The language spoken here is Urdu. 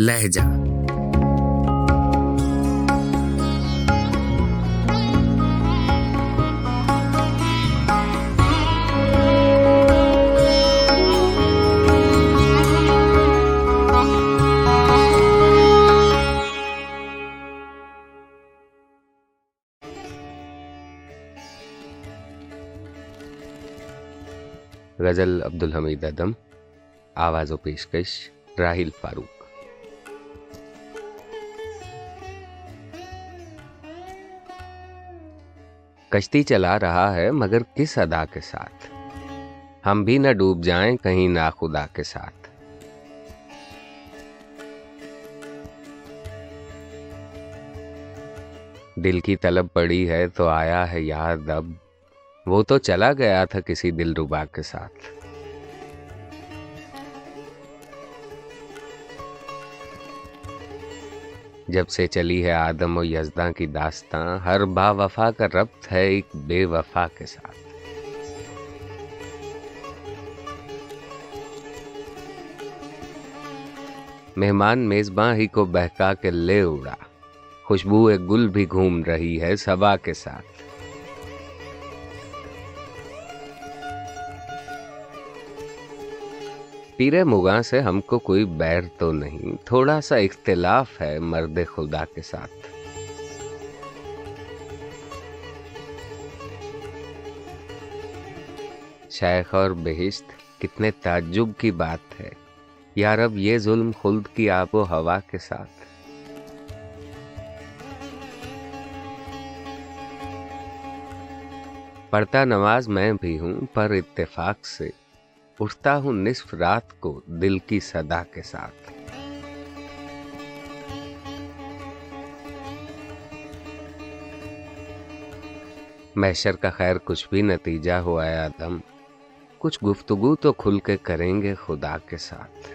لہجہ۔ غزل عبدالحمید ادم آواز و پیشکش راہیل فاروق۔ کشتی چلا رہا ہے مگر کس ادا کے ساتھ؟ ہم بھی نہ ڈوب جائیں کہیں نہ خدا کے ساتھ۔ دل کی طلب پڑی ہے تو آیا ہے یاد اب۔ وہ تو چلا گیا تھا کسی دل ربا کے ساتھ۔ جب سے چلی ہے آدم و یزداں کی داستان ہر با وفا کا ربط ہے ایک بے وفا کے ساتھ۔ مہمان میزباں ہی کو بہکا کے لے اڑا۔ خوشبو گل بھی گھوم رہی ہے سبا کے ساتھ۔ پیرے مغاں سے ہم کو کوئی بیر تو نہیں، تھوڑا سا اختلاف ہے مرد خدا کے ساتھ۔ شیخ اور بہشت، کتنے تعجب کی بات ہے۔ یار اب یہ ظلم خلد کی آب و ہوا کے ساتھ۔ پڑھتا نماز میں بھی ہوں، پر اتفاق سے۔ اٹھتا ہوں نصف رات کو دل کی صدا کے ساتھ۔ محشر کا خیر کچھ بھی نتیجہ ہوا ہے آدم۔ کچھ گفتگو تو کھل کے کریں گے خدا کے ساتھ۔